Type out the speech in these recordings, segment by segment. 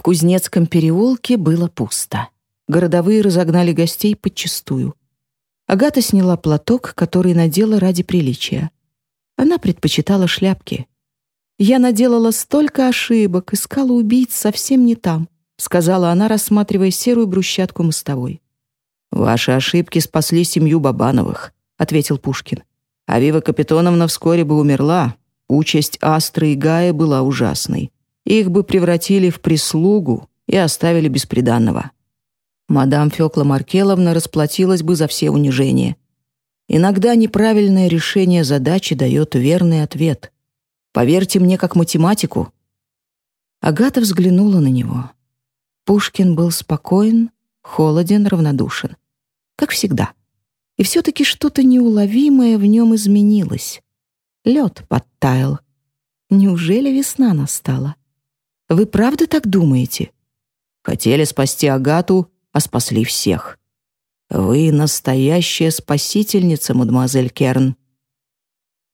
В Кузнецком переулке было пусто. Городовые разогнали гостей подчистую. Агата сняла платок, который надела ради приличия. Она предпочитала шляпки. «Я наделала столько ошибок, искала убийц совсем не там», сказала она, рассматривая серую брусчатку мостовой. «Ваши ошибки спасли семью Бабановых», — ответил Пушкин. «А Вива Капитоновна вскоре бы умерла. Участь Астры и Гая была ужасной. Их бы превратили в прислугу и оставили без приданного. Мадам Фёкла Маркеловна расплатилась бы за все унижения. Иногда неправильное решение задачи дает верный ответ. Поверьте мне как математику». Агата взглянула на него. Пушкин был спокоен, холоден, равнодушен. Как всегда. И все-таки что-то неуловимое в нем изменилось. Лед подтаял. Неужели весна настала? Вы правда так думаете? Хотели спасти Агату, а спасли всех. Вы настоящая спасительница, мадемуазель Керн.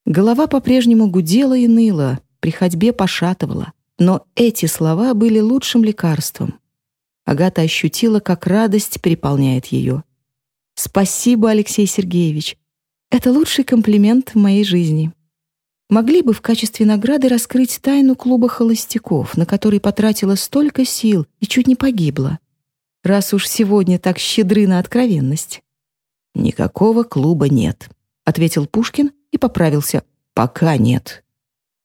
Голова по-прежнему гудела и ныла, при ходьбе пошатывала. Но эти слова были лучшим лекарством. Агата ощутила, как радость переполняет ее. «Спасибо, Алексей Сергеевич. Это лучший комплимент в моей жизни. Могли бы в качестве награды раскрыть тайну клуба холостяков, на который потратила столько сил и чуть не погибла. Раз уж сегодня так щедры на откровенность». «Никакого клуба нет», — ответил Пушкин и поправился. «Пока нет».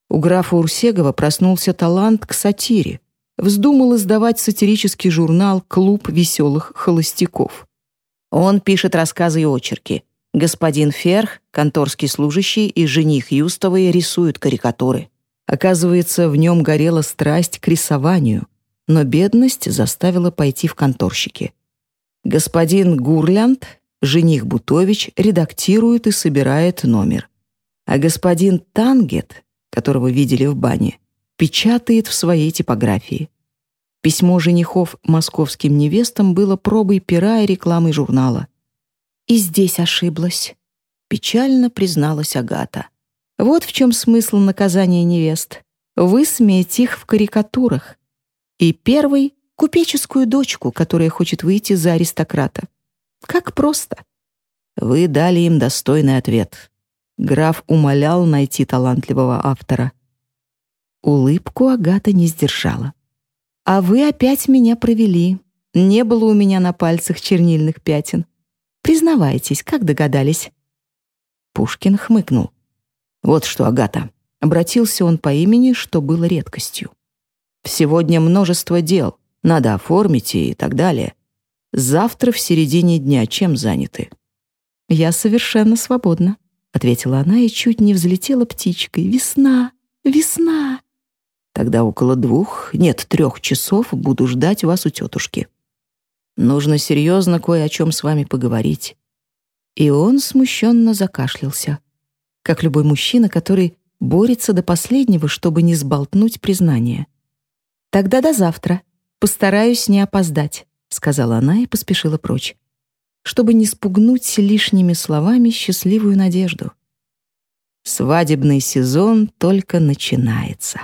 У графа Урсегова проснулся талант к сатире. Вздумал издавать сатирический журнал «Клуб веселых холостяков». Он пишет рассказы и очерки. Господин Ферх, конторский служащий и жених Юстовой рисуют карикатуры. Оказывается, в нем горела страсть к рисованию, но бедность заставила пойти в конторщики. Господин Гурлянд, жених Бутович, редактирует и собирает номер а господин Тангет, которого видели в бане, печатает в своей типографии. Письмо женихов московским невестам было пробой пера и рекламой журнала. «И здесь ошиблась», — печально призналась Агата. «Вот в чем смысл наказания невест. Высмеять их в карикатурах. И первый — купеческую дочку, которая хочет выйти за аристократа. Как просто». «Вы дали им достойный ответ», Граф умолял найти талантливого автора. Улыбку Агата не сдержала. «А вы опять меня провели. Не было у меня на пальцах чернильных пятен. Признавайтесь, как догадались?» Пушкин хмыкнул. «Вот что, Агата». Обратился он по имени, что было редкостью. «Сегодня множество дел. Надо оформить и так далее. Завтра в середине дня чем заняты?» «Я совершенно свободна», — ответила она и чуть не взлетела птичкой. «Весна! Весна!» «Тогда около двух, нет, трех часов буду ждать вас у тетушки. Нужно серьезно кое о чем с вами поговорить». И он смущенно закашлялся, как любой мужчина, который борется до последнего, чтобы не сболтнуть признание. «Тогда до завтра. Постараюсь не опоздать», — сказала она и поспешила прочь чтобы не спугнуть лишними словами счастливую надежду. Свадебный сезон только начинается.